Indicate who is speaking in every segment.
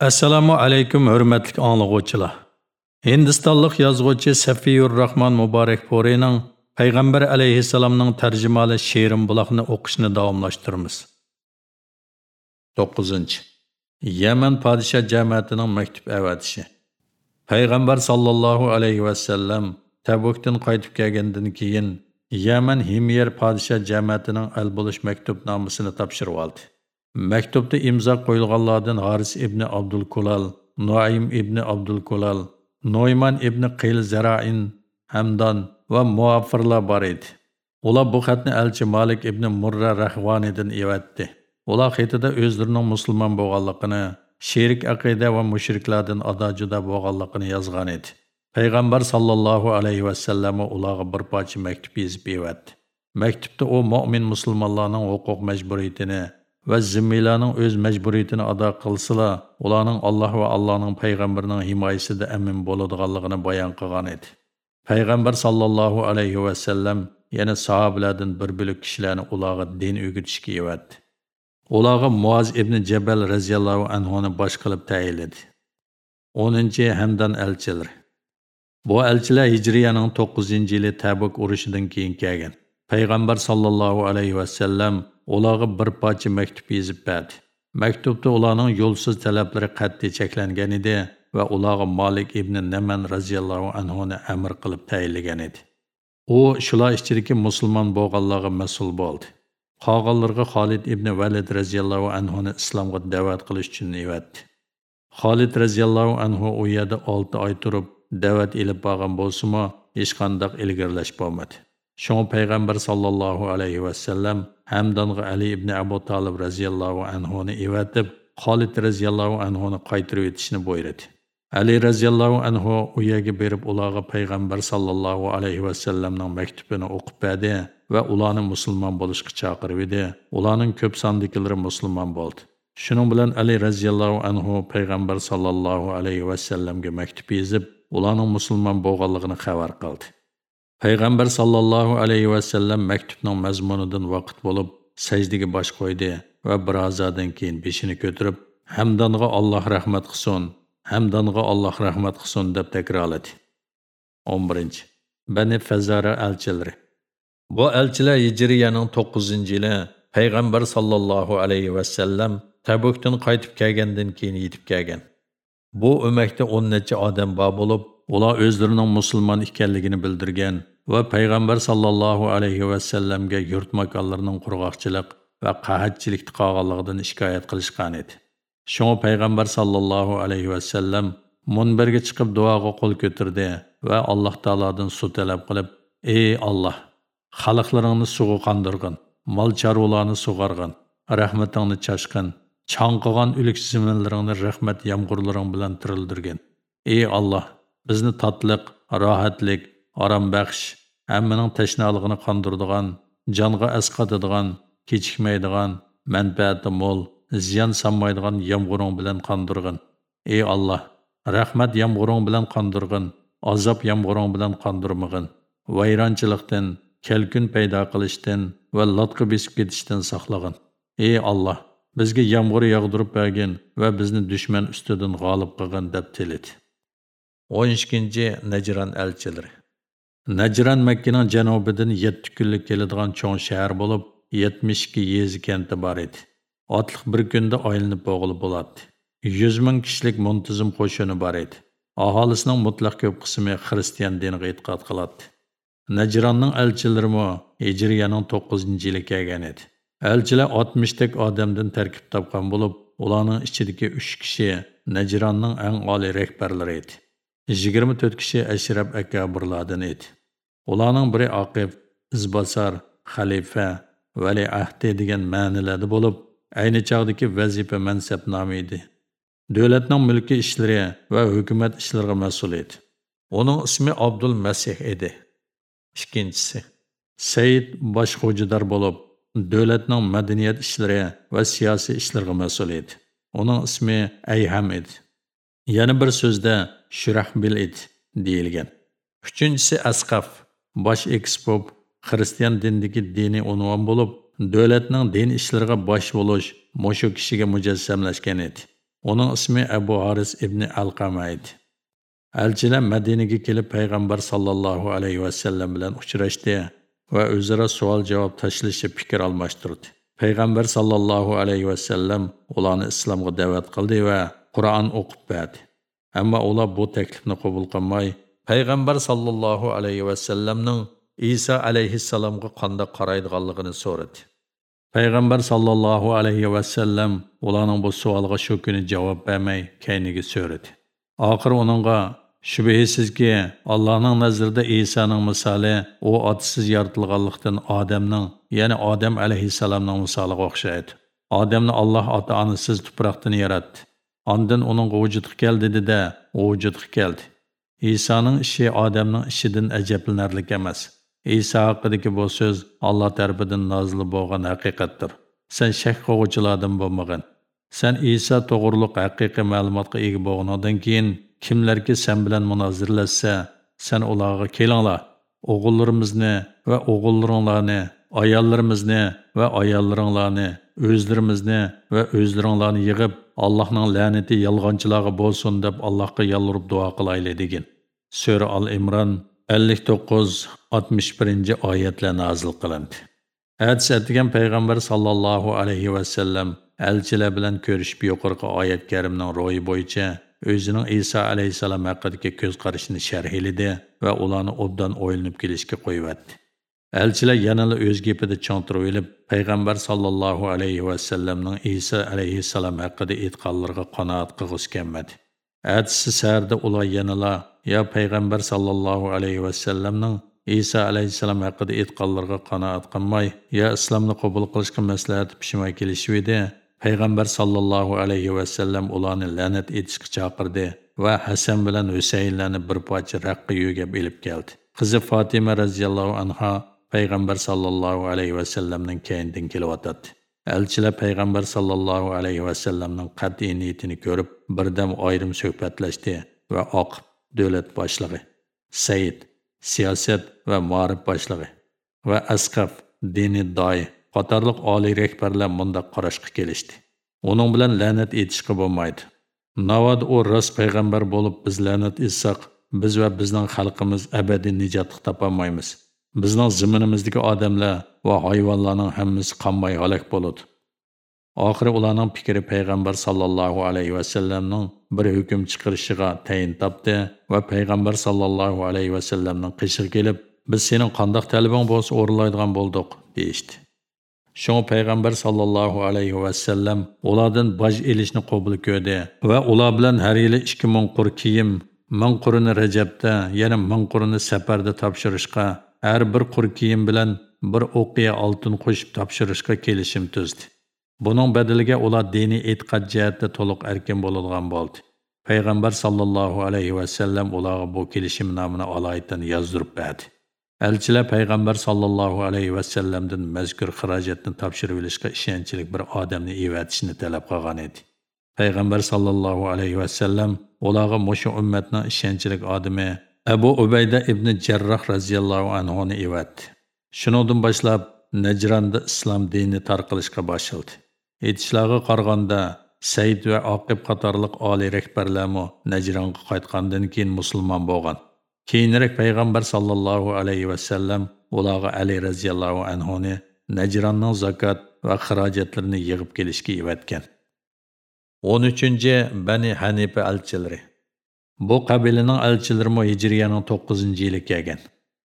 Speaker 1: Assalomu alaykum hurmatli anglag'uvchilar. Hindistonlik yozuvchi Safiyur Rahman Muborak Porining Payg'ambar alayhissalomning tarjimali she'rim buloqni o'qishni davomlashtiramiz. 9. Yaman podsha jamiyatining maktub avatishi. Payg'ambar sallallohu alayhi va sallam Tabukdan qaytib kelgandan keyin Yaman Himyer podsha jamiyatining al bo'lish maktubnomasini topshirib oldi. Maktubda imzo qo'yilganlardan Haris ibn Abdul Kulal, Nuaym ibn Abdul Kulal, Noyman ibn Qil Zarain, Hamdan va muaffirlar bor edi. Ular bu xatni elchi Malik ibn Murra Rahvonidan evatdi. Ular xatida o'zlarining musulmon bo'lganligini, sherik aqida va mushriklardan adojuda bo'lganligini yozgan edi. Payg'ambar sallallohu alayhi va sallam ularga bir parcha maktub yozib evatdi. Maktubda u mu'min musulmonlarning huquq majburiyatini va zimmilarning o'z majburiyatini ado qilsalar, ularning Alloh va Allohning payg'ambarining himoyasida amin bo'ladiganligini bayon qilgan edi. Payg'ambar sallallohu alayhi va sallam yana sahobalardan bir bo'lak kishilarni ularga din o'rgatishga evatdi. Ularga Muaz ibn Jabal radhiyallohu anhu ni bosh qilib 10. Hamdan elchilari Bu elchilar Hijriyaning 9-yili Tabuk urushidan keyin kelgan. Payg'ambar sallallohu alayhi va sallam ularga bir parcha maktub yozib berdi. Maktubda ularning yo'lsiz talablari qat'iy cheklangan edi va ularga Malik ibn Naman radhiyallohu anhu ni amr qilib tayinlagan edi. U shular ichidagi musulmon bo'lganlarga mas'ul bo'ldi. Qolganlarga Xolid ibn Valid radhiyallohu anhu ni islomga da'vat qilish uchun evatdi. Xolid radhiyallohu anhu u yerda 6 oy turib da'vat ilib borgan bo'lsa-mu, hech qanday ilgirlash bo'lmadi. Шоң пайғамбар саллаллаху алейхи ва саллам Hamdonga Ali ibn Abu Talib raziyallohu anhuni evatib, Xolid raziyallohu anhuni qaytirib etishni buyurdi. Ali raziyallohu anhu u yerga berib ularga payg'ambar sallallohu alayhi va sallamning maktubini o'qib berdi va ularni musulmon bo'lishga chaqirib edi. Ularning ko'p sondikilari musulmon bo'ldi. Shuning bilan Ali raziyallohu anhu payg'ambar sallallohu alayhi va sallamga maktub yozib, ularning musulmon bo'lganligini xabar qildi. Payg'ambar sollallohu alayhi vasallam maktubning mazmunidan vaqt bo'lib sajdaga bosh qo'ydi va birozdan keyin beshini ko'tarib hamdonga alloh rahmat qilsin hamdonga alloh rahmat qilsin deb takrorladi. O'n birinchi. Bani fazara elchilari bu elchilar hijriyaning to'qqizinchi yili payg'ambar sollallohu alayhi vasallam tabukdan qaytib kelgandan keyin yetib kelgan. Bu o'makda o'n necha odam bor bo'lib ular o'zlarining musulmon ekanligini bildirgan va payg'ambar sallallohu alayhi vasallamga yurt makonlarining qurg'oqchilik va qahatchilikda qolganligidan shikoyat qilishgan edi. Shunga payg'ambar sallallohu alayhi vasallam munbarga chiqib duoga qo'l ko'tirdi va alloh taolodan suv talab qilib ey olloh xalqlaringni suvga qondirgin mol chorvalarni sug'argin rahmatingni chashqin chanqigan o'lik ziminlaringni rahmat yomg'irlaring bilan tirildirgin. Ey olloh bizni tatliq rohatlik orom baxsh hammaning tashnaligini qondiradigan jonga asqatadigan kechikmaydigan manfaati mo'l ziyon solmaydigan yomg'iring bilan qondirg'in. Ey alloh rahmat yomg'iring bilan qondirg'in azob yomg'iring bilan qondirmag'in. Vayronchilikdan kelkun paydo qilishdan va lotqa besib ketishdan saqlag'in. Ey alloh bizga yomg'ir yog'dirib bergin va bizni dushman ustidan g'olib qilgin deb tilidi 12. Najran elçileri Najran Makkaning janubidan 7 kunlik keladigan cho'ng shahar bo'lib, 72 yezi kenti bor edi. Otliq bir kunda aylanib bo'g'ilib bo'ladi. 100 ming kishilik muntizim qo'shini bor edi. Aholisining mutlaq ko'p qismi xristian diniga e'tiqod qiladi. Najranning elchilari mo Hijriyaning 9-yili kelgan edi. Elchilar 60 tek odamdan tarkib topgan bo'lib, ularning ichidagi 3 kishi Najranning eng oliy rahbarlari edi. 24 kishi Əşrəb əkabırlardan idi. Onların biri Aqif, İzbasar, Xəlifə, Vəli Əhdi digən mənilədi olub, əyni çağdaki vəzifə mənsəbnamı idi. Dövlətin mülki işləri və hökumət işlərə məsul idi. Onun ismi Abdul Məsih idi. İkincisi, Seyid başxocudar olub, dövlətin mədəniyyət işləri və siyasi işlərə məsul idi. Onun ismi Əyhəm idi. Yana bir so'zda Shurahbil edi deyilgan. Uchinchisi Asqaf, bosh ekspop, xristian dinidagi dini unvon bo'lib, davlatning din ishlariga bosh bo'lish mushu kishiga mujassamlashgan edi. Uning ismi Abu Haris ibn Alqama edi. Elchilar Madinaga kelib payg'ambar sallallohu alayhi vasallam bilan uchrashdi va o'zaro savol-javob tashlashib fikr almashtirdi. Payg'ambar sallallohu alayhi vasallam ularni islomga da'vat qildi va Qur'on o'qib berdi. Ammo ular bu taklifni qabul qilmay, payg'ambar sallallohu alayhi va sallamning Isa alayhissalomga qanday qaraydiganligini so'radi. payg'ambar sallallohu alayhi va sallam ularning bu savoliga shu kuni javob bermay kayniga so'radi Oxir uningga shubhisizki allohning nazarida Isaning misoli u otasiz yaratilganlikdan odamning ya'ni odam alayhissalomning misoliga o'xshaydi odamni alloh ota onasiz tuproqdan yaratdi ondan uning vujudga keldi dedida u vujudga keldi isoning ishi odamning ishidan ajablanarlik emas İsa haqidagi bu so'z Alloh tarafidan nazil bo'lgan haqiqatdir. Sen shak qo'g'uchilardan bo'lmagan. Sen İsa to'g'riliq haqiqiy ma'lumotga ega bo'lgandan keyin kimlarki sen bilan munozirlashsa, sen ularga kelinglar. O'g'illarimizni va o'g'illaringlarni, ayollarimizni va ayollaringlarni, o'zlarimizni va o'zlaringlarni yig'ib, Allohning la'nati yolg'onchilarga bo'lsin deb Allohga yolvorib duo qilaylik degin Sura Al-Imron 59-61 oyatlar nozil qilindi. Hadis etgan payg'ambar sallallohu alayhi va sallam elchilar bilan ko'rishib yuqorqi oyat karimning ro'yi bo'yicha o'zining Isa alayhisalom haqidagi ko'z qarashini sharhladi va ularni obdan o'ylanib kelishga qo'yibdi. Elchilar yanada o'z gapida cho'ntirib olib, payg'ambar sallallohu alayhi va sallamning Isa alayhisalom haqida aytganlariga qanoat qilg'isi kelmadi. Әтісі сәрді ular yanala ya payg'ambar sallallohu alayhi vasallamning Isa alayhissalom haqida aytganlarga qanoat qilmay ya islomni qabul qilishga maslahat pishmay kelishib еді. payg'ambar sallallohu alayhi вассалам ularni la'nat etishga chaqirdi va hasan bilan husaynlarni bir pocha raqqa үйгеп еліп keldi qizi Фатима разияллаху anha payg'ambar sallallohu alayhi vasallamning keyindan kelyotadi Elchilar payg'ambar sallallohu alayhi vasallamning qat'iy niyatini ko'rib, birdam ayrim suhbatlashdi va Oqib davlat boshlig'i, Said siyosat va ma'rif boshlig'i va Asqaf diniy doi qatorliq oliy rahbarlar mundaq qarashga kelishdi. Uning bilan la'nat etishga bo'lmaydi. navod u rost payg'ambar bo'lib biz la'nat etsak, biz va bizning xalqimiz abadiy nijot topolmaymiz. Bizning ziminimizdagi odamlar va hayvonlarning hammasi qonmay halok bo'ladi? Oxiri ularning fikri payg'ambar sallallohu alayhi vasallamning bir hukm chiqarishiga tayin topdi va payg'ambar sallallohu alayhi vasallamning qishig'i kelib biz sening qandoq talabing bo'lsa o'rinlaydigan bo'ldik deyishdi. Shu payg'ambar sallallohu alayhi vasallam ulardan boj elishni qabul ko'rdi va ular bilan har yili 2000 qur kiyim, 1000 qurini Rajabda, yana 1000 qurini safarda topshirishga har bir qur kiyim bilan bir o'qiya oltin qo'shib topshirishga kelishim tuzdi. Buning badaliga ular diniy e'tiqod jihatda to'liq erkin bo'ladigan bo'ldi. Payg'ambar sallallohu alayhi va sallam ularga bu kelishimnomani alohida yozdirib berdi. Elchilar payg'ambar sallallohu alayhi va sallamdan mazkur xarajatni topshirib olishga ishonchli bir odamni evatishni talab qilgan edi. Payg'ambar sallallohu alayhi va sallam ularga mushu ummatning ishonchli odami Abu Ubayda ibn Jarrah radhiyallohu anhuni evatdi. Shuningdan boshlab Najronda islom dini tarqalishga boshladi. Aytishlariga qaraganda Said va Oqib qatorliq oliy rahbarlarmi Najronga qaytgandan keyin musulmon bo'lgan. Keyinroq payg'ambar sallallohu alayhi va sallam ularga Ali radhiyallohu anhuni Najronning zakot va xarajatlarini yig'ib kelishga evatgan. 13. Bani Hanifa elchilari Bu qabilaning elchilarimi Hijriyaning 9-yili kelgan.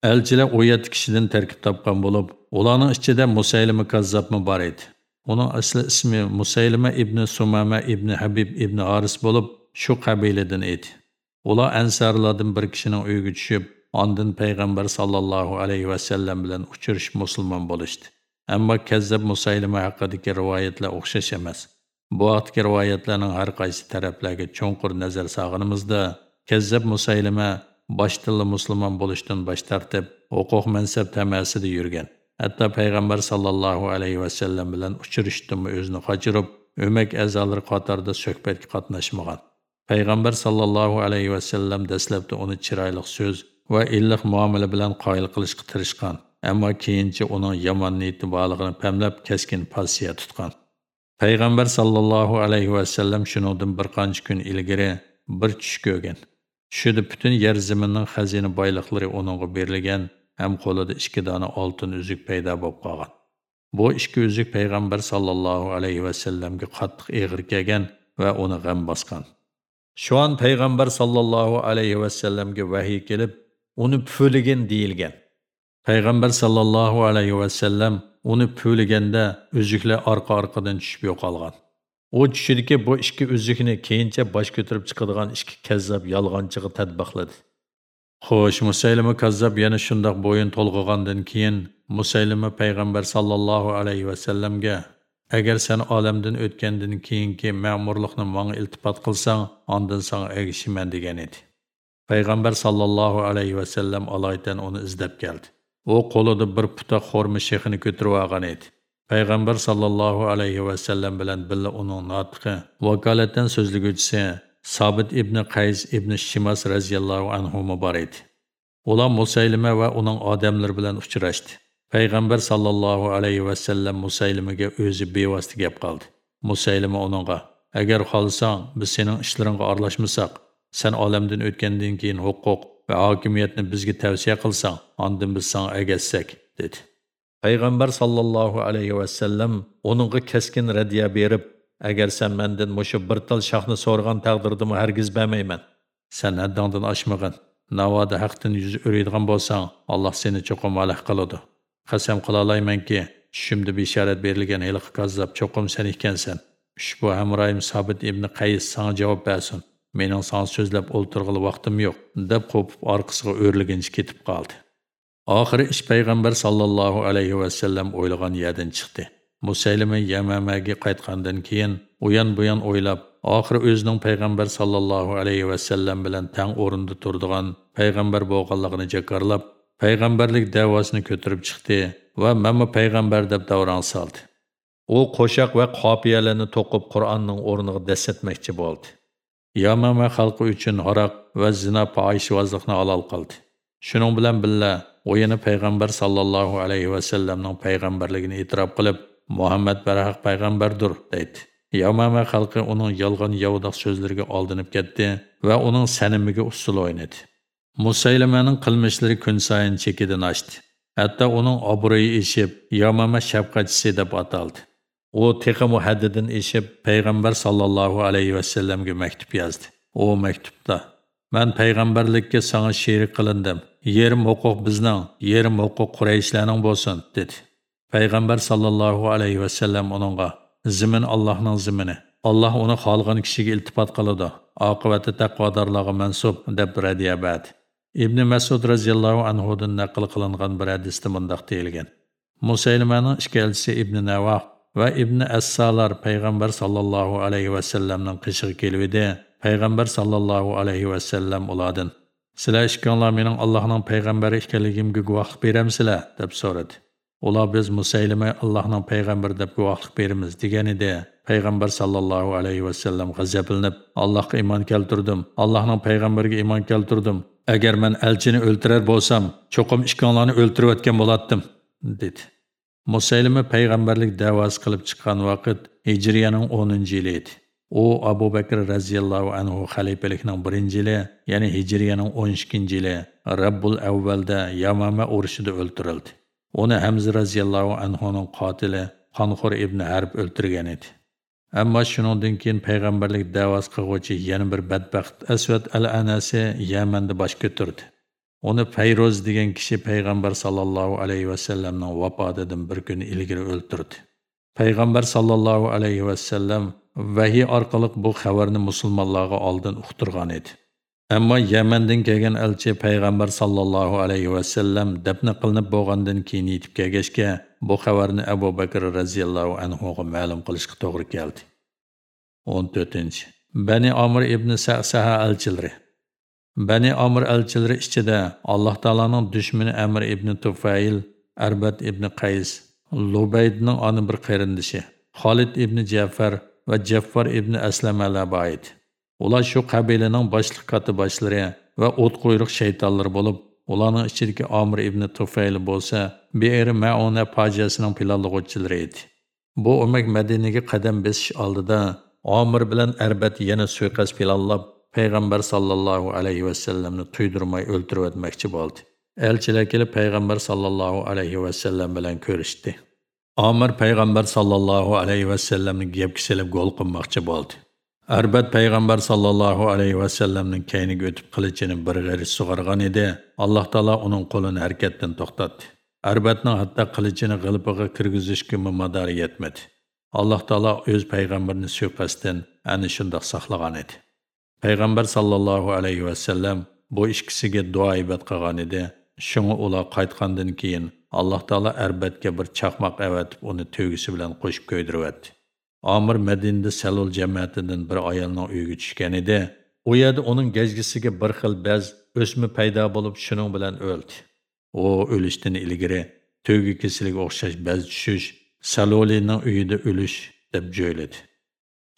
Speaker 1: Elchilar 17 kishidan tarkib topgan bo'lib, ularning ichida Musaylima Kazzabmi bor edi. Uning asli ismi Musaylima ibn Sumama ibn Habib ibn Aris bo'lib, shu qabiladan edi. Ular ansarlardan bir kishining uyiga tushib, ondan payg'ambar sallallohu alayhi va sallam bilan uchrashib musulmon bo'lishdi. Ammo kazzab Musaylima haqidagi rivoyatlar o'xshash emas. Bu vaqtgi rivoyatlarning har qaysi taraflarga cho'nqur nazar sog'inimizda kazzab musaylima boshtilli musulmon bo'lishdan bosh tortib huquq mansab tamasida yurgan hatto payg'ambar sallallohu alayhi vasallam bilan uchrashdimi o'zini qochirib o'mak a'zolari qatorida suhbatga qatnashmagan payg'ambar sallallohu alayhi vasallam dastlabda uni chiroyli so'z va illiq muomala bilan qoyil qilishga tirishgan ammo keyincha uning yomon niyati borligini pamlab keskin pozitsiya tutgan payg'ambar sallallohu alayhi vasallam shuningdan bir qancha kun ilgari bir tush ko'rgan. Tushida butun yer zaminning xazina boyliqlari uningga berilgan ham qo'lida ikki dona oltin uzuk paydo bo'lib qolgan. Bu ikki uzuk payg'ambar sallallohu alayhi vasallamga qattiq eg'ir kelgan va uni g'am bosgan. Shu an payg'ambar sallallohu alayhi sellemge vahiy kelib uni deyilgen. deyilgan. Payg'ambar sallallohu alayhi sellem, uni pulliganda uzuklar orqa orqadan tushib yo'qolgan u tushidiki bu ikki uzukni keyincha bosh ko'tarib chiqadigan ikki kazzab yolg'onchiga tadbiqladi xo'sh musaylima kazzab yana shundoq bo'yin to'lg'igandan keyin musaylima payg'ambar sollallohu alayhi vasallamga agar sen olamdan o'tgandan keyingi ma'murlikni manga iltifot qilsang ondan so'ng ergishiman degan edi. Payg'ambar sollallohu alayhi vasallam aloydan uni izlab keldi. O qo'lida bir puta xormi shexini ko'tirib olgan edi. Payg'ambar sallallohu alayhi va sallam bilan billa uning notiqi vakolatdan so'zlaguvchisi Sabit ibn qays ibn shimas roziyallohu anhu bor edi. Ular musaylima va uning odamlari bilan uchrashdi. Payg'ambar sallallohu alayhi va sallam musaylimaga o'zi bevosita gap qildi. Musaylima uningga agar xolsang, biz sening ishlaringga aralashmasak sen olamdan o'tgandan keyin huquq va hokimiyatni bizga tavsiya qilsang ondan biz sanga agassak dedi. Payg'ambar sallallohu alayhi vasallam uningga keskin raddiya berib agar sen mendan mushu bir tal shohni so'rgan taqdirdimi hargiz bermayman sen haddingdan oshmag'in. Navoda haqdan yuz o'raydigan bo'lsang alloh seni cho'qim malah qiladi. Qasam qilolaymanki tushimda bishorat berilgan hiliqi kazzob cho'qim sen ekansan. Ushbu hamroyim sobit ibn qays sanga javob bersin. Mening san so'zlab o'ltirg'ili vaqtim yo'q deb qo'pib orqasiga o'rligincha ketib qoldi. Oxiri ish payg'ambar sallallohu alayhi vasallam o'ylagan yerdan chiqdi. Musaylima yamamaga qaytgandan keyin uyon buyon o'ylab oxiri o'zining payg'ambar sallallohu alayhi vasallam bilan tang o'rinda turadigan payg'ambar bo'lganligini jakarlab payg'ambarlik davosini ko'tarib chiqdi va mamma payg'ambar deb davron soldi. U qo'shoq va qopiyalarni to'qib qur'onning o'rniga dasatmoqchi bo'ldi. Yamama xalqi uchun haroq va zina fohishvozlikni halol qildi. Shuning bilan billa u yana payg'ambar sallallohu alayhi vasallamning payg'ambarligini e'tirof qilib, Muhammad barhaq payg'ambardir deydi. Yamama xalqi uning yolg'on yovdoq so'zlariga oldinib ketdi va uning sanimiga usul o'ynadi. Musaylimaning qilmishlari kun sayin chekidan oshdi. Hatto uning obro'yi eshib, Yamama shafqatchisi deb ataldi. U texmu haddidan eshib payg'ambar sollallohu alayhi vasallamga maktub yozdi. U maktubda man payg'ambarlikka sanga sherik qilindim. Yerim huquq bizning yerim huquq qurayishlarning bo'lsin dedi. Payg'ambar sollallohu alayhi vasallam uningga zimin allohning zimini. Alloh uni xohlagan kishiga iltifot qiladi. Oqibati taqvodorlarga mansub deb radiya berdi. Ibn masud roziyallohu anhudan naql qilingan bir hadisda mundoq deyilgan. Musaylimaning ishkalchisi ibn navoh va ibn assalar payg'ambar sallallohu alayhi vasallamning qishig'i kelvidi payg'ambar sallallohu alayhi vasallam ulardan sizlar ishkonlar mening allohning payg'ambari ekanligimga guvohlik beramsizlar? deb so'radi. Ular biz musaylima allohning payg'ambari deb guvohlik beramiz degan edi. Payg'ambar sallallohu alayhi vasallam g'azablanib allohga iymon keltirdim allohning payg'ambariga iymon keltirdim. Agar man elchini o'ltirar bo'lsam cho'qim ishkonlarni o'ltirayotgan bo'lardim dedi. Musaylima payg'ambarlik da'vosi qilib chiqqan vaqt Hijriyaning 10-yili edi. U Abu Bakr radhiyallohu anhu xalifalikning 1-yili, ya'ni Hijriyaning 12-yili Rabbul Avvalda Yamama urushida o'ldirildi. Uni Hamza radhiyallohu anhuning qotili Qonxur ibn Harb o'ldirgan edi. Ammo shuningdan keyin payg'ambarlik da'vosi qilguvchi yana bir badbaxt Aswad al-Anasi Yamanda bosh ko'tardi. Оны Fayroz degan kishi payg'ambar sallallohu alayhi вафатыдан vafotidan bir kun ilgari o'ltirdi. Payg'ambar sallallohu alayhi vasallam вахи orqali bu xabarni musulmonlarga oldin uqtirgan edi. Ammo Yamandan kelgan elchi payg'ambar sallallohu alayhi ва dafn qilinib кылынып keyin yetib kelgachga bu xabarni Abu Bakr radhiyallohu anhu ga ma'lum кылышка to'g'ri keldi. 14. Bani Amr ibn Sa'saha elchilari Bani Amr elçileri ichida Allah taolaning dushmani Amr ibn Tufail, Erbet ibn Qays, Lubaydning anı bir qarindishi, Halid ibn Cefer ve Jaffar ibn Esleme'le bayit. Ular şu kabilenin başlık katı başları ve o't kuyruk şeytalları bulup, ulanın ichidagi Amr ibn Tufail bo'lsa, Be'ir Mauna fojiasining planlovchilari edi. Bu ömek Medine'ye kadem besiş aldı da, Amr bilen Erbet yeni suiqasd planlab payg'ambar sallallohu alayhi vasallamni tuydirmay o'ldirib o'tmoqchi bo'ldi. Elchilar kelib payg'ambar sallallohu alayhi vasallam bilan ko'rishdi. Omir payg'ambar sallallohu alayhi vasallamni gapga silib gol qilmoqchi bo'ldi. Arbat payg'ambar sallallohu alayhi vasallamning kayniga o'tib qilichini bir g'aris sug'argan edi. Alloh taolo uning qo'lini harakatdan to'xtatdi. Arbatning hatto qilichini g'ilpiga kirgizishga madori yetmadi. Alloh taolo o'z payg'ambarini suiqasddan ana shundoq saqlagan edi. Payg'ambar sallallohu alayhi vasallam bu ikkisiga duo ibat qilgan edi. Shunga ular qaytgandan keyin Alloh taolo Arbatga bir chaqmoq avatib uni tövgisi bilan qo'shib ko'ydiribdi. Amir Madinada Salul jamoatidan bir ayolning uyiga tushgan edi. U yerda uning gajgisiga bir xil baz o'sma paydo bo'lib, shuning bilan o'ldi. U o'lishdan ilgari to'gi kesiliga o'xshash baz tushish, Salulining uyida o'lish deb jo'yladi.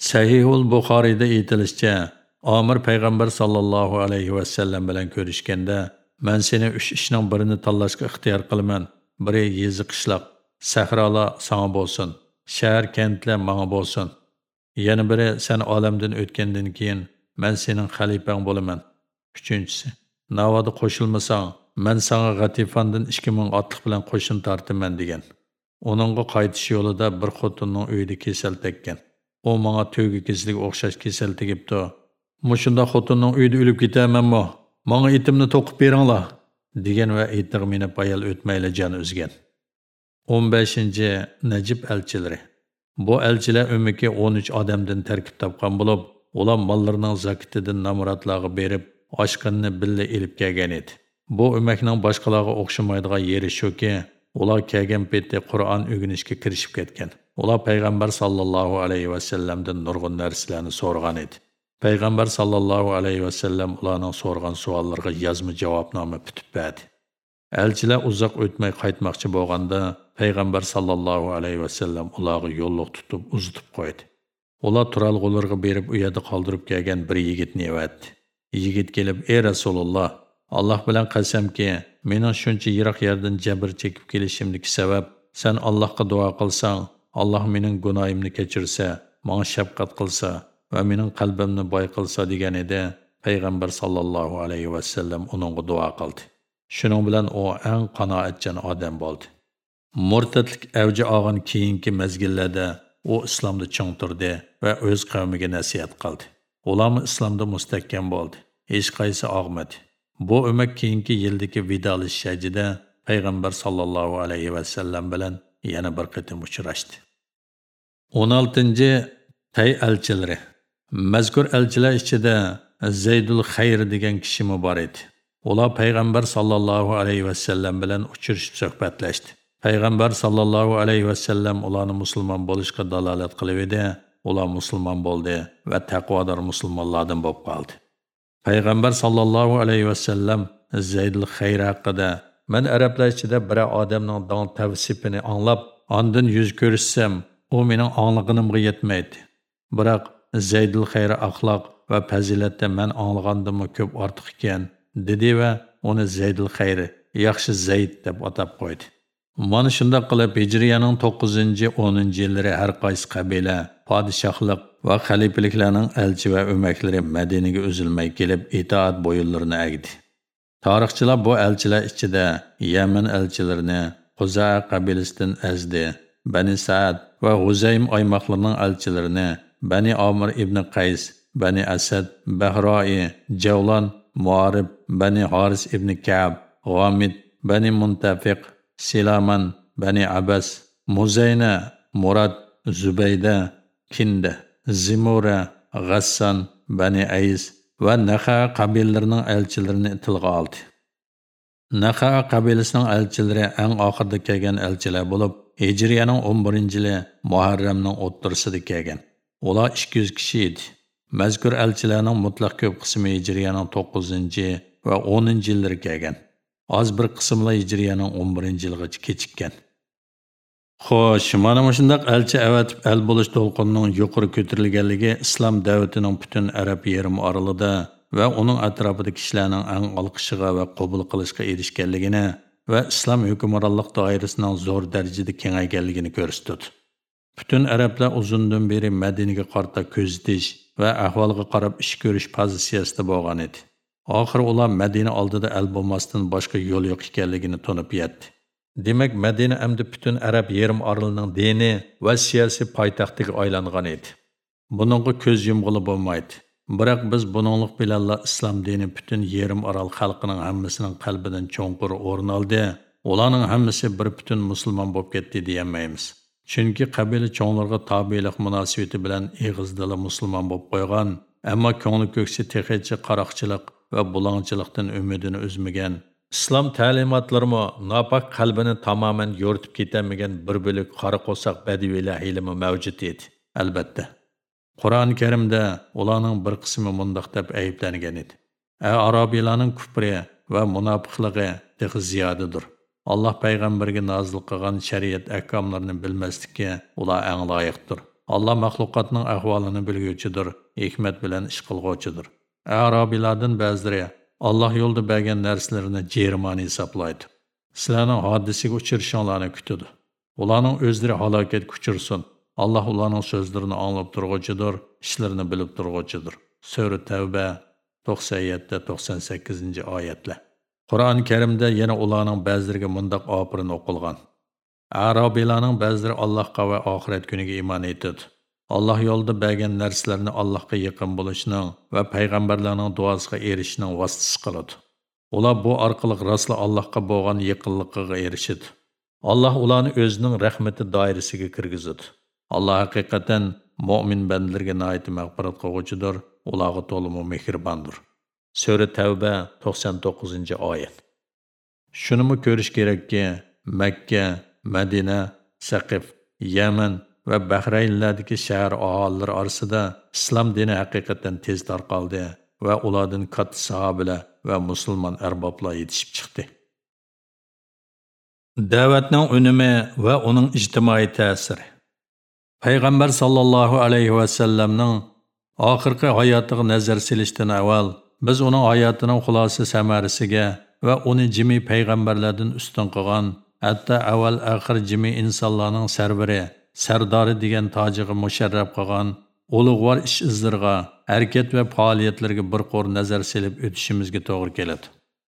Speaker 1: Sahihul Buxoriyda aytilishicha, Amir payg'ambar sallallohu alayhi va sallam bilan ko'rishganda, "Men seni uch ishning birini tanlashga ixtiyor qilaman. Biri yezi qishloq, sahrolar sana bo'lsin." shahar kentlar manga bo'lsin. Yana biri sen olamdan o'tgandan keyin man sening xalifang bo'laman. Uchinchisi navoda qo'shilmasang man sanga g'atifandan ikki ming otliq bilan qo'shin tortaman degan. Uningga qaytish yo'lida bir xotinning uyida kasal tekkan u manga to'yga kesiliga o'xshash kasal tegibdi Мұшында құтының үйді үліп кетәмін мұ, маңа етімні тоқып беріңла, деген вә етіғі мені паял өтмейлі жаны үзген. 15-ci Нәжіп әлчілері. Бұ әлчілі өмеке 13 адамдың тәркіп тапқан болып, олан малларының закетідің намыратлағы беріп, ашқынны білі еліп кәген еді. Бұ өмекнің башқалағы оқшымайдыға ері шөке, олар кәген петте Құран үгінішке кірішіп кеткен. Олар пайғамбар саллаллаху ва вассаламдың нұрғын нәрсіләні сорған еді. Payg'ambar sallallohu alayhi va sallam ularning so'rgan savollariga yozma javobnoma bitib berdi. Elchilar uzoq o'tmay qaytmoqchi bo'lganda payg'ambar sallallohu alayhi vasallam ularga yo'lliq tutib uzitib qo'ydi. Ular turalg'ularga berib u yerda qoldirib kelgan bir yigitni evatdi. Yigit kelib, "Ey Rasululloh, Alloh bilan qasamki, mening shuncha yiroq yerdan jabr chekib kelishimdagi sabab sen Allohga duo qilsang, Alloh mening gunohimni kechirsa, menga shafqat qilsa va mening qalbimni boy qilsa" degan edi. Payg'ambar sallallohu alayhi vasallam uningga duo qildi. Shuning bilan u eng qanoatchan odam bo'ldi. Murtadlik avji og'in keyingi mezgillarda u islomni chong turdi va o'z qavmiga nasihat qildi. Ularmi islomda mustahkam bo'ldi. Hech qaysi og'madi. Bu umak keyingi yildagi vidolish shajida payg'ambar sallallohu alayhi va sallam bilan yana bir qatim uchrashdi. 16. Tay elchilari. Mazkur elchilar ichida Zaydul Xayr degan kishi bor edi. Ular payg'ambar sallallohu alayhi va sallam bilan uchrashib suhbatlashdi. payg'ambar sallallohu alayhi vasallam ularni musulmon bo'lishga dalolat qilib edi ular musulmon bo'ldi va taqvodor musulmonlardan bo'lib qoldi payg'ambar sallallohu alayhi vasallam zaydul xayr haqida man arablar ichida bir odamning don tavsifini anglab ondan yuz ko'rishsam u mening anglag'inimga yetmaydi biroq zaydil xayri axloq va fazilatda man anglagandimmi ko'p ortiq ekan dedi va uni zaydil xayri yaxshi zayd deb atab qo'ydi Mana shundoq qilib Hijriyaning 9-10 yillari har qaysi qabila, podshohlik va xalifaliklarning elchi va o'maklari Madinaga uzilmay kelib itoat bo'yinlarini agdi. Tarixchilar bu elchilar ichida Yaman elchilarini Quza qabilasidan azdi, Bani Sa'd va Huzaym oymoqlarining elchilarini Bani Amir ibn Qays, Bani Asad, Bahroi, Javlon, Muarib, Bani Haris ibn Ka'b, G'omid, Bani Muntafiq Silaman, Bani Abbas, Muzayna, Murad, Zubayda, Kinda, Zimura, G'assan, Bani Ays va Naxa qabilalarining elchilarini tilga oldi. Naxa qabilasining elchilari eng oxirida kelgan elchilar bo'lib, Hijriyaning 11-yili Muharramning o'ttirisida kelgan. Ular 200 kishi edi. Mazkur elchilarning mutlaq ko'p qismi Hijriyaning 9 va 10 yillari kelgan. Az bir qismlar hijriyaning 11 yilgacha kechikkan xo'sh mana shundoq elchi avatib el bo'lish to'lqinining yuqori ko'tarilganligi islom davlatining butun arab yarim oralida va uning atrofida kishilarning ang olqishiga va qabul qilishga erishganligini va islom hukmronlik doirasining zo'r darajada kengayganligini ko'rsatdi Bütün arablar uzundan beri Madinaga qarta ko'zitish va ahvolga qarab ish ko'rish pozitsiyasida bo'lgan edi. Oxiri ular Madina oldida al bo'lmasdan boshqa yo'l yo'q ekanligini tunib yetdi. Demak, Madina endi butun arab yerim-orolining dini va siyosiy poytaxtiga aylangan edi. Buningga ko'z yumg'ili bo'lmaydi. Biroq biz buninglik bilanla islom dini butun yerim-orol xalqining hammasining qalbidan cho'nqur o'rin oldi. Ularning hammasi bir butun musulmon bo'lib ketdi Чөнки Chunki qabila cho'nglarga tobelik munosabati bilan eg'izdili musulmon bo'lib qo'ygan, ammo ko'ngli ko'ksi texichi qaroqchilik va bulongchilikdan umidini uzmagan. Islom ta'limotlarimi nopok qalbini tamoman yo'ritib ketamagan bir bo'lik qora qo'soq badaviylar ilmi mavjud edi. Albatta. Qur'oni Karimda ularning bir qismi mundaq deb еді. edi. арабиланың kufri va munofiqligi daha ziyodadir. Allah Peyğəmbərə nazil qılğan şəriət əhkamlarını bilməslikə ular ən layiqdir. Allah məxluqatının əhvalını bilgüçüdür, hikmət bilən iş qılğıçıdır. Ərabilərdən bəziləri Allah yolda bəgən nərslərini cerman hesablaydı. Sizlərin hadisiga uçurışanlarını kütüdü. Ulanın özləri halaket küçürsün. Allah ulanın sözlərini anlıb durğucudur, işlərini bilib durğucudur. Sörü Təvbə 97-98-ci ayətlə. Qur'on Karimda yana ularning ba'zilariga mundaq opirin o'qilgan. Arabiylarning ba'zilari Allohga va oxirat kuniga iymon etadi. Alloh yo'lida bergan narsalarni Allohga yaqin bo'lishning va payg'ambarlarning duosiga erishishning vositasi qiladi. Ular bu orqali rostla Allohga bo'lgan yaqinligiga erishadi. Alloh ularni o'zining rahmati doirasiga kirgizadi. Alloh haqiqatan mu'min bandalarga nihoyat mag'firat qiluvchidir, ularga to'liq mehribondir. Sura Tavba 99 oyat. Shunimi ko'rish kerakki, Makka, Madina, Saqif, Yaman va Bahraynlardagi shahar aholilari orasida islom dini haqiqatan tez tarqaldi va ulardan katta sahobalar va musulmon arboblar yetishib chiqdi. Da'vatning unumi va uning ijtimoiy ta'siri. Payg'ambar sallallohu alayhi va sallamning oxirgi hayotiga nazar silishdan avval biz uning hayotining xulosa samarasiga va uni jimi payg'ambarlardan ustun qilgan, hatto avval axir jimi insonlarning sarviri sardori degan tojiga musharrab qilgan ulug'vor ish izdirga harakat va faoliyatlarga bir qo'r nazar silib o'tishimizga to'g'ri keladi.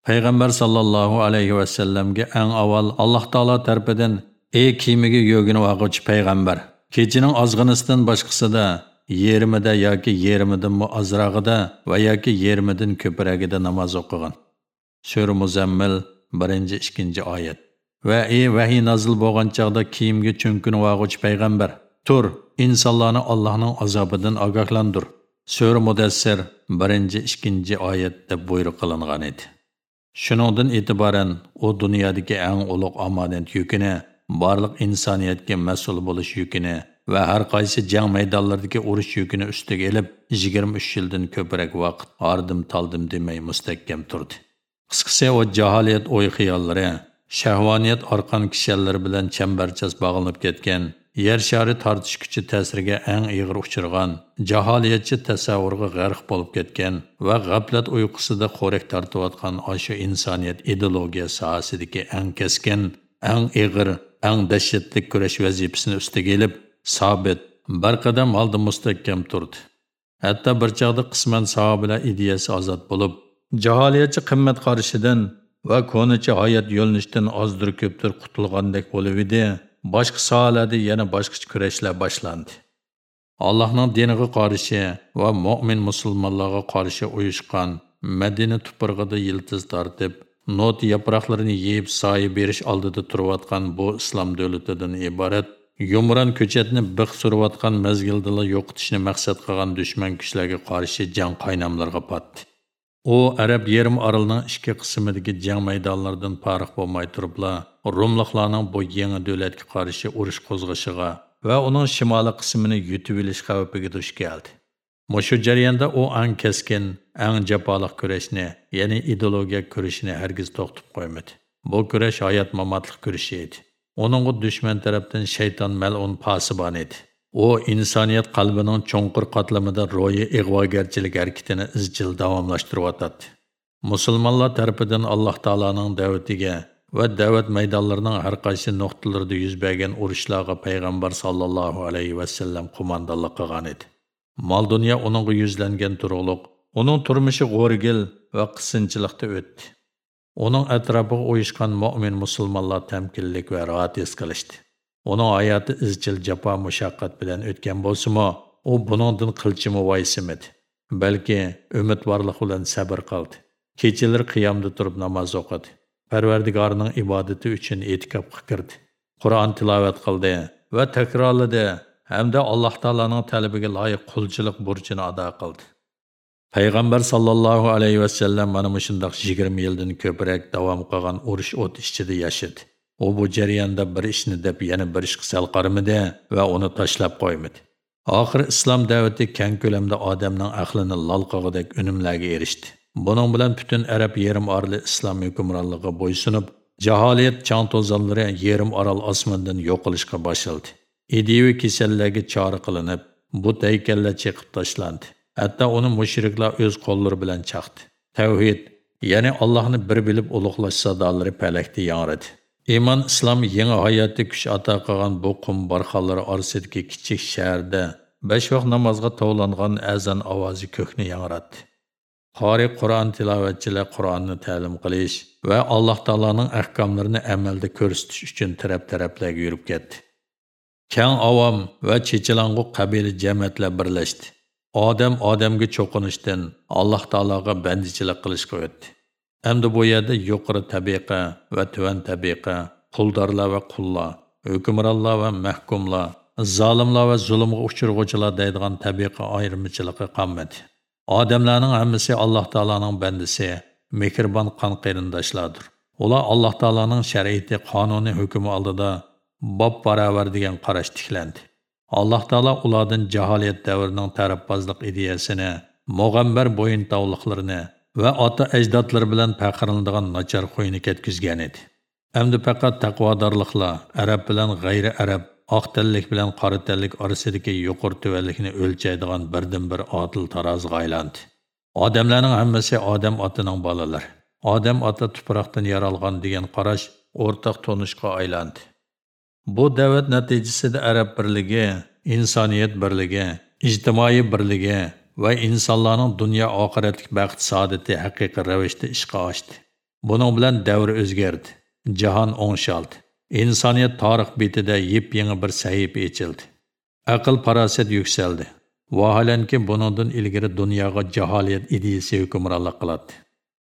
Speaker 1: Payg'ambar sollallohu alayhi vasallamga eng avval alloh taolo tarafidan ey kiyimiga yo'gini og'uvchi payg'ambar kechining ozg'inisidan boshqasida yerimida yoki yerimidan ozrog'ida va yoki yerimidan ko'pragida namoz o'qigan sura muzammil birinchi ikkinchi oyat. Va ey vahiy nozil bo'lgan chog'da kiyimga cho'nkini vag'uvchi payg'ambar. Tur insonlarni allohning azobidan ogohlantir sura mudassir birinchi ikkinchi oyatda buyruq qilingan edi. Shuningdan e'tiboran u dunyodagi eng ulug' omonat yukini barliq insoniyatga mas'ul bo'lish yukini va har qaysi jang maydonlaridagi urush yukini ustiga ilib 23 yildan ko'proq vaqt ardim taldim demay mustahkam turdi. Qisqasi u jaholiyat o'y xiyollari shahvoniyat orqan kishanlar bilan chambarchas bog'lanib ketgan yer shari tortish kuchi ta'siriga eng ig'ir uchirgan jaholiyatchi tasavvurga g'arq bo'lib ketgan va g'aflat uyqusida qo'rak tortayotgan oshu insoniyat ideologiya sohasidagi eng keskin eng ig'ir eng dahshatli kurash vazifasini ustiga ilib sobit bir qadam oldi mustahkam turdi. Hatto bir chog'da qisman sahobalar ideyasi ozod bo'lib jaholiyatchi qimmat qarishidan va ko'nicha hayot yo'linishdan ozdir ko'pdir qutulgandek bo'lib edi. Boshqa sohalarda yana boshqacha kurashlar boshlandi. Allohning diniga qarishi va mo'min musulmonlarga qarishi uyushgan madina tuprog'ida yildiz tortib not yaproqlarini yeyib soya berish oldida turayotgan bu islom davlatidan iborat Yumran ko'chatni biq surayotgan mezgildala yo'qotishni maqsad qilgan dushman kuchlarga qarshi jang qaynamlarga patdi. U arab yerim orolining ikki qismidagi jang maydonlaridan farq bo'lmay turibla rumliqlarning bu yangi davlatga qarshi urush qo'zg'ashiga va uning shimoliy qismini yutib olish xavfiga duch keldi. Mushu jarayonda u ang keskin ang jafoliq kurashni ya'ni ideologiya kurashini hargiz to'xtab qo'ymadi. Bu kurash hayot mamotlik kurashi edi. Uningga dushman tarafdan shayton mal'un posibon edi u insoniyat qalbining cho'nqur qatlamida ro'yi ig'vogarchilik izcil izchil davomlashtiryotadi Müslümanlar tarafidan Allah Taala'nın da'vatiga va da'vat meydanlarının har qaysi nuqtalarida yuz bergan urushlarga payg'ambar sallallohu alayhi vasallam qo'mondonlik qilgan idi. Mal dünya uningga yuzlangan turug'liq onun turmuşu g'o'rgil va qisinchilikda o'tdi uning atrofiga o'yishgan mo'min musulmonlar tamkinlik va rohat his qilishdi. Uning hayoti izchil jafo mushaqqat bilan o'tgan bo'lsimi u buningdan qilchimi voysimidi balki umidvorlik bilan sabr qildi. Kechalar qiyomda turib namoz o'qidi. Parvardigorining ibodati uchun e'tikobga kirdi qur'on tilovat qildi va takrorladi hamda alloh taoloning talabiga loyiq qulchilik burchini ado qildi. Payg'ambar sollallohu alayhi vasallam mana shundoq yigirma yildan ko'proq davom qilgan urush o't ichida yashadi. U bu jarayonda bir ishni deb yana bir ishga sal qaramidi va uni tashlab qo'ymadi oxiri islom davati keng ko'lamda odamning aqlini lol qilgudek unumlarga erishdi. Buning bilan butun arab yarim orli islom hukmronligiga bo'ysunib jaholiyat chang to'zonlari yarim orol osmondan yo'qolishga boshladi ideviy kasallarga chora qilinib but haykallar cheqib tashlandi. Hətta onu müşriklər öz qolları ilə çaxdı. Təvhid, yəni Allahını bir bilib uluqlaş sadaları pələkdi yanırdı. İman, İslam yeni həyatı güç ata qalan bu qum barxanları arasındakı kiçik şəhərdə 5 vaxt namazğa toğlanğan əzan avazı kökni yanıratdı. Qari Quran tilavətçilər Quranı təlim qilish və Allah Taala'nın əhkamlarını əməldə göstərmək üçün tərəf-tərəflərə yürüb getdi. Kəng avam və çeçilangı qəbili cəmiyyətlə birləşdi. Odam odamga cho'qinishdan alloh taologa bandichilik qilishga o'tdi Әмді bu yerda yuqori tabiqa va tuvan tabiqa, quldorlar va qullar, hukmronlar va mahkumlar, zolimlar va zulmga uchirg'uvchilar deydigan tabiqa ayrimchiligi qolmadi. Odamlarning hammasi Alloh taolaning bandisi, mehribon qon qarindoshlardir. Ular Alloh taolaning shariati, qonuni hukmi oldida bob barobar degan qarash tiklandi. Alloh taolo ulardan jaholiyat davrining tarafbozlik ideyasini, mug'ambar bo'yintovliqlarini va ota ajdodlar bilan faxrlanadigan nachar qo'yini ketkizgan edi. Әмді faqat taqvodorliklar arab bilan g'ayri arab oq tanlik bilan qora tanlik orasidagi yuqori tuvanlikni o'lchaydigan birdan bir odil taroziga aylandi. Odamlarning hammasi odam otining bolalari odam ota tuproqdan yaralgan degan qarash o'rtaq tonishga aylandi. Bu da'vat natijasida arab birligi insoniyat birligi ijtimoiy birligi va insonlarning dunyo oxiratlik baxt saodati haqiqiy ravishda ishga oshdi. Buning bilan davr o'zgardi. Jahon o'ngshaldi. Insoniyat tarix betida yepyangi bir sahifa ochildi aql farosat yuksaldi. Vaholanki buningdan ilgari dunyoga jaholiyat ideyasi hukmronlik qiladi.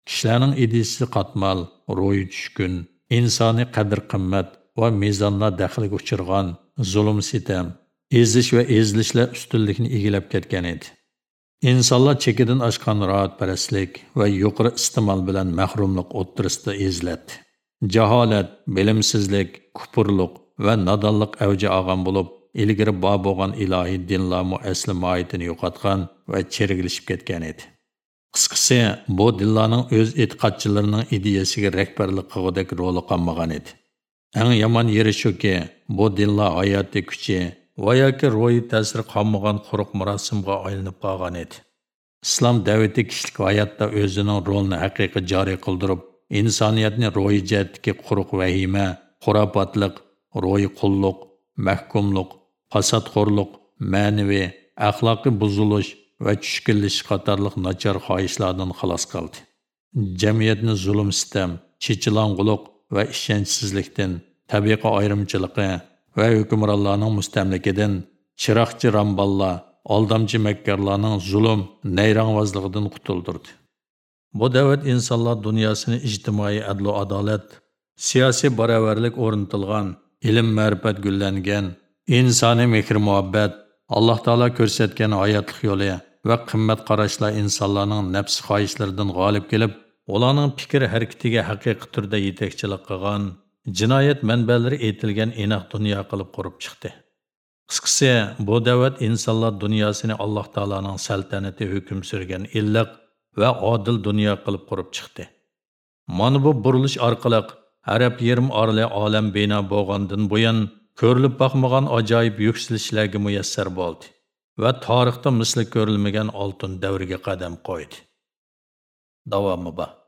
Speaker 1: Kishilarning ideyasi qatmal ro'yi tushkun insoniy qadr qimmat va mezonlar daxliga uchirgan zulm sitam ezish va ezilishlar ustunlikni egallab ketgan edi. Insonlar chekidan oshgan rohatparastlik va yuqori iste'mol bilan mahrumlik o'ttirisida eziladi. Jaholat bilimsizlik kupurliq va nodonlik avji olgan bo'lib ilgari bor bo'lgan ilohiy dinlarmu asli moyitini yo'qotgan va chergilishib ketgan edi. Qisqasi bu dinlarning o'z e'tiqodchilarining ideyasiga rahbarlik qilgudek roli qolmagan edi. Eng яман yeri shuki bu dinlar hayotiy kuchi ваяки yoki тәсір қамыған құрық мұрасымға marosimga қаған еді. Ислам дәветі кішілік kishilik өзінің o'zining rolini haqiqiy қылдырып, qildirib insoniyatni ro'yi jihatdagi quruq vahima xurofotliq ro'yi qulluq mahkumliq fasodxo'rliq ma'naviy axloqiy buzilish va tushkunlish qatorliq nachar xohishlardan xalos qildi jamiyatni zulm sitam chechilong'uliq va ishonchsizlikdan tabiiy ayrimchiligi va hukmronlarning mustamlikidan chiroqchi ramballar aldamchi makkarlarning zulm nayrangvozligidan qutuldirdi bu da'vat insonlar dunyosini ijtimoiy adlu adolat siyosiy barobarlik o'rnatilgan ilm ma'rifat gullangan insoniy mehr muhabbat alloh taolo ko'rsatgan hayotlik yo'li va qimmat qarashlar insonlarning nafs xohishlaridan g'olib kelib ularning fikr harakatiga haqiqiy turda yetakchilik qilgan jinoyat manbalari aytilgan inoq dunyo qilib qurib chiqdi qisqasi bu da'vat insonlar dunyosini alloh taoloning saltanati hukm surgan illiq va odil dunyo qilib qurib chiqdi mana bu burilish orqali arab yerim orli olam bino bo'lgandan buyon ko'rilib boqmagan ajoyib yuksalishlarga muyassar bo'ldi va tarixda misli ko'rilmagan oltin davriga qadam qo'ydi davomi bor